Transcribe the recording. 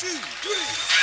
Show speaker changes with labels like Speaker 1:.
Speaker 1: Take